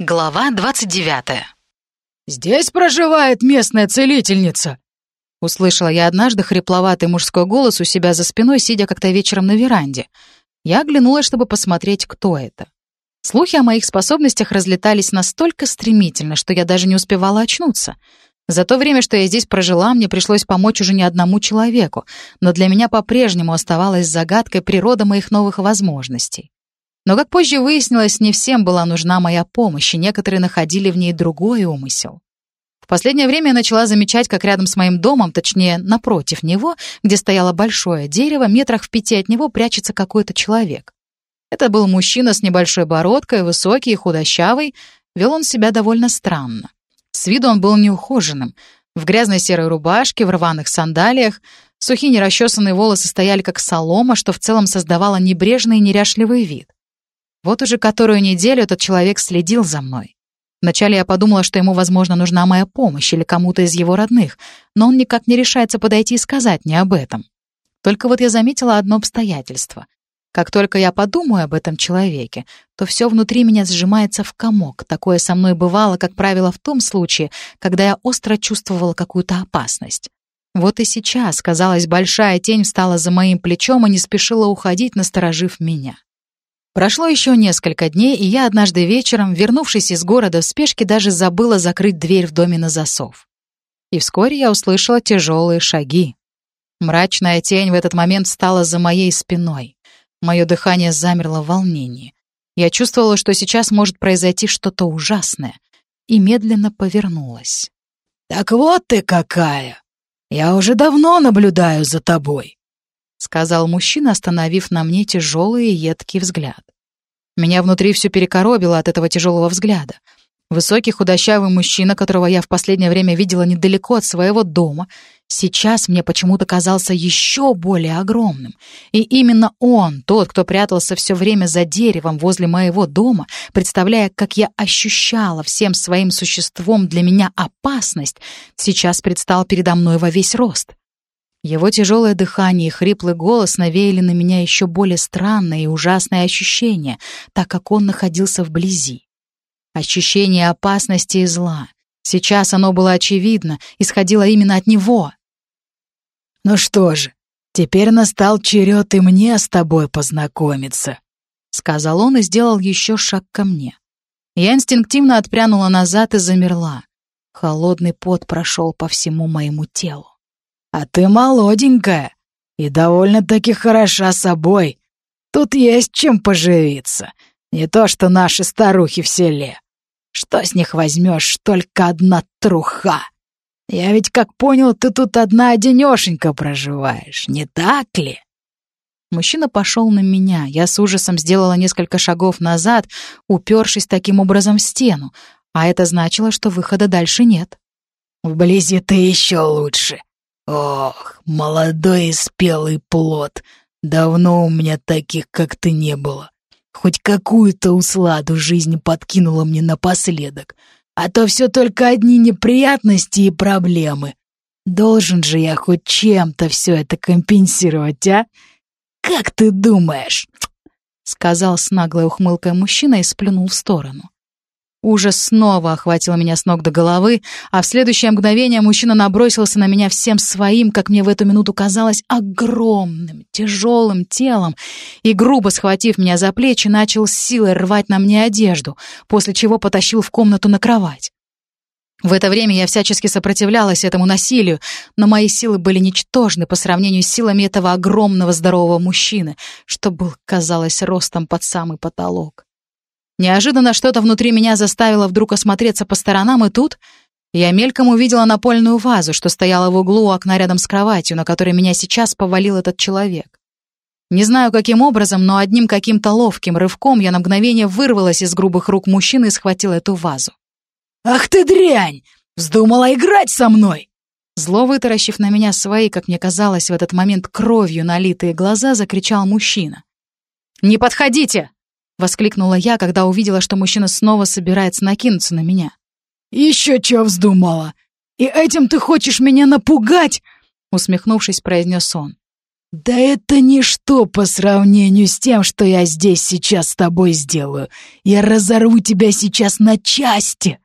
Глава 29. «Здесь проживает местная целительница!» Услышала я однажды хрипловатый мужской голос у себя за спиной, сидя как-то вечером на веранде. Я оглянулась, чтобы посмотреть, кто это. Слухи о моих способностях разлетались настолько стремительно, что я даже не успевала очнуться. За то время, что я здесь прожила, мне пришлось помочь уже не одному человеку, но для меня по-прежнему оставалась загадкой природа моих новых возможностей. Но, как позже выяснилось, не всем была нужна моя помощь, и некоторые находили в ней другой умысел. В последнее время я начала замечать, как рядом с моим домом, точнее, напротив него, где стояло большое дерево, метрах в пяти от него прячется какой-то человек. Это был мужчина с небольшой бородкой, высокий и худощавый, вел он себя довольно странно. С виду он был неухоженным, в грязной серой рубашке, в рваных сандалиях, сухие нерасчесанные волосы стояли как солома, что в целом создавало небрежный и неряшливый вид. Вот уже которую неделю этот человек следил за мной. Вначале я подумала, что ему, возможно, нужна моя помощь или кому-то из его родных, но он никак не решается подойти и сказать мне об этом. Только вот я заметила одно обстоятельство. Как только я подумаю об этом человеке, то все внутри меня сжимается в комок. Такое со мной бывало, как правило, в том случае, когда я остро чувствовала какую-то опасность. Вот и сейчас, казалось, большая тень встала за моим плечом и не спешила уходить, насторожив меня. Прошло еще несколько дней, и я однажды вечером, вернувшись из города в спешке, даже забыла закрыть дверь в доме на засов. И вскоре я услышала тяжелые шаги. Мрачная тень в этот момент стала за моей спиной. Мое дыхание замерло в волнении. Я чувствовала, что сейчас может произойти что-то ужасное, и медленно повернулась. «Так вот ты какая! Я уже давно наблюдаю за тобой!» — сказал мужчина, остановив на мне тяжелый и едкий взгляд. Меня внутри все перекоробило от этого тяжелого взгляда. Высокий худощавый мужчина, которого я в последнее время видела недалеко от своего дома, сейчас мне почему-то казался еще более огромным. И именно он, тот, кто прятался все время за деревом возле моего дома, представляя, как я ощущала всем своим существом для меня опасность, сейчас предстал передо мной во весь рост. Его тяжелое дыхание и хриплый голос навеяли на меня еще более странное и ужасное ощущение, так как он находился вблизи. Ощущение опасности и зла. Сейчас оно было очевидно, исходило именно от него. «Ну что же, теперь настал черед и мне с тобой познакомиться», — сказал он и сделал еще шаг ко мне. Я инстинктивно отпрянула назад и замерла. Холодный пот прошел по всему моему телу. А ты молоденькая и довольно-таки хороша собой. Тут есть чем поживиться. Не то что наши старухи в селе. Что с них возьмешь, только одна труха. Я ведь, как понял, ты тут одна одинешенька проживаешь, не так ли?» Мужчина пошел на меня. Я с ужасом сделала несколько шагов назад, упершись таким образом в стену. А это значило, что выхода дальше нет. «Вблизи ты еще лучше. Ох, молодой и спелый плод. Давно у меня таких, как ты, не было. Хоть какую-то усладу жизнь подкинула мне напоследок. А то все только одни неприятности и проблемы. Должен же я хоть чем-то все это компенсировать, а? Как ты думаешь?» Сказал с наглой ухмылкой мужчина и сплюнул в сторону. Ужас снова охватил меня с ног до головы, а в следующее мгновение мужчина набросился на меня всем своим, как мне в эту минуту казалось, огромным, тяжелым телом и, грубо схватив меня за плечи, начал с силой рвать на мне одежду, после чего потащил в комнату на кровать. В это время я всячески сопротивлялась этому насилию, но мои силы были ничтожны по сравнению с силами этого огромного здорового мужчины, что был, казалось, ростом под самый потолок. Неожиданно что-то внутри меня заставило вдруг осмотреться по сторонам, и тут я мельком увидела напольную вазу, что стояла в углу у окна рядом с кроватью, на которой меня сейчас повалил этот человек. Не знаю, каким образом, но одним каким-то ловким рывком я на мгновение вырвалась из грубых рук мужчины и схватила эту вазу. «Ах ты дрянь! Вздумала играть со мной!» Зло вытаращив на меня свои, как мне казалось, в этот момент кровью налитые глаза, закричал мужчина. «Не подходите!» — воскликнула я, когда увидела, что мужчина снова собирается накинуться на меня. «Еще чё вздумала? И этим ты хочешь меня напугать?» — усмехнувшись, произнес он. «Да это ничто по сравнению с тем, что я здесь сейчас с тобой сделаю. Я разорву тебя сейчас на части!»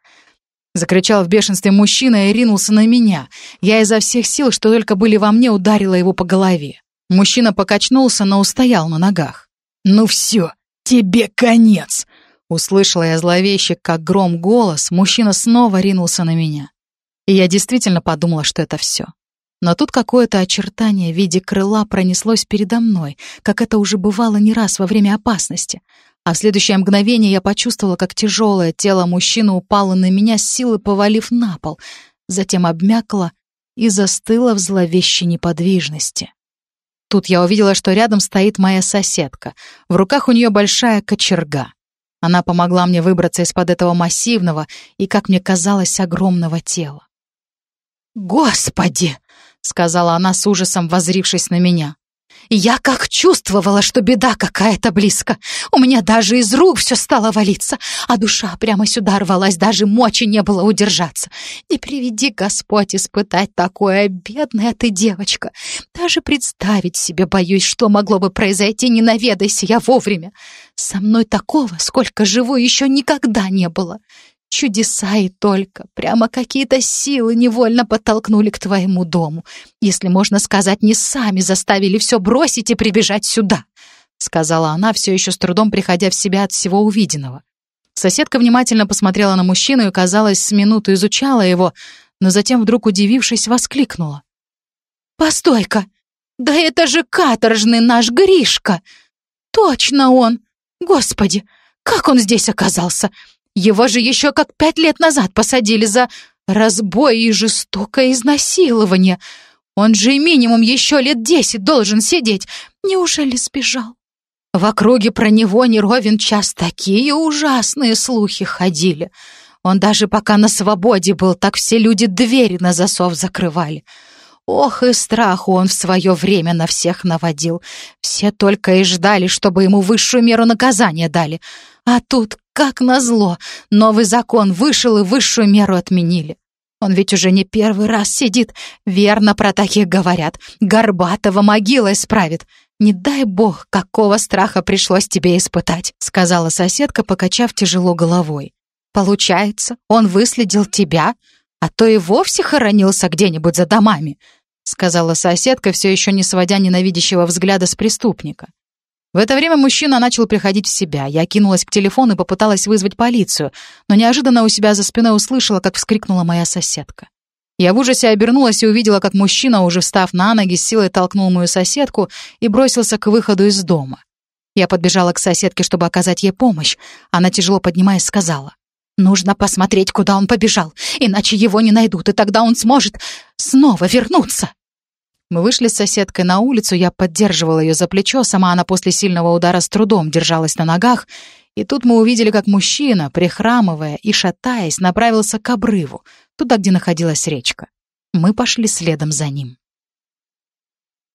Закричал в бешенстве мужчина и ринулся на меня. Я изо всех сил, что только были во мне, ударила его по голове. Мужчина покачнулся, но устоял на ногах. «Ну все, тебе конец!» Услышала я зловеще, как гром голос, мужчина снова ринулся на меня. И я действительно подумала, что это все. Но тут какое-то очертание в виде крыла пронеслось передо мной, как это уже бывало не раз во время опасности. А в следующее мгновение я почувствовала, как тяжелое тело мужчины упало на меня, с силы повалив на пол, затем обмякло и застыло в зловещей неподвижности. Тут я увидела, что рядом стоит моя соседка. В руках у нее большая кочерга. Она помогла мне выбраться из-под этого массивного и, как мне казалось, огромного тела. «Господи!» — сказала она с ужасом, возрившись на меня. «Я как чувствовала, что беда какая-то близко. У меня даже из рук все стало валиться, а душа прямо сюда рвалась, даже мочи не было удержаться. Не приведи, Господь, испытать такое, бедная ты девочка. Даже представить себе боюсь, что могло бы произойти, не наведайся я вовремя. Со мной такого, сколько живу, еще никогда не было. Чудеса и только. Прямо какие-то силы невольно подтолкнули к твоему дому. Если можно сказать, не сами заставили все бросить и прибежать сюда», — сказала она, все еще с трудом приходя в себя от всего увиденного. Соседка внимательно посмотрела на мужчину и, казалось, с минуту изучала его, но затем, вдруг удивившись, воскликнула. «Постой-ка! Да это же каторжный наш Гришка! Точно он! Господи, как он здесь оказался? Его же еще как пять лет назад посадили за разбой и жестокое изнасилование. Он же минимум еще лет десять должен сидеть. Неужели сбежал? В округе про него не ровен час такие ужасные слухи ходили. Он даже пока на свободе был, так все люди двери на засов закрывали. Ох, и страху он в свое время на всех наводил. Все только и ждали, чтобы ему высшую меру наказания дали. А тут, как назло, новый закон вышел и высшую меру отменили. Он ведь уже не первый раз сидит. Верно про таких говорят. Горбатого могила исправит. Не дай бог, какого страха пришлось тебе испытать, сказала соседка, покачав тяжело головой. Получается, он выследил тебя, а то и вовсе хоронился где-нибудь за домами», — сказала соседка, все еще не сводя ненавидящего взгляда с преступника. В это время мужчина начал приходить в себя. Я кинулась к телефону и попыталась вызвать полицию, но неожиданно у себя за спиной услышала, как вскрикнула моя соседка. Я в ужасе обернулась и увидела, как мужчина, уже встав на ноги, с силой толкнул мою соседку и бросился к выходу из дома. Я подбежала к соседке, чтобы оказать ей помощь. Она, тяжело поднимаясь, сказала. Нужно посмотреть, куда он побежал, иначе его не найдут, и тогда он сможет снова вернуться. Мы вышли с соседкой на улицу, я поддерживала ее за плечо, сама она после сильного удара с трудом держалась на ногах, и тут мы увидели, как мужчина, прихрамывая и шатаясь, направился к обрыву, туда, где находилась речка. Мы пошли следом за ним.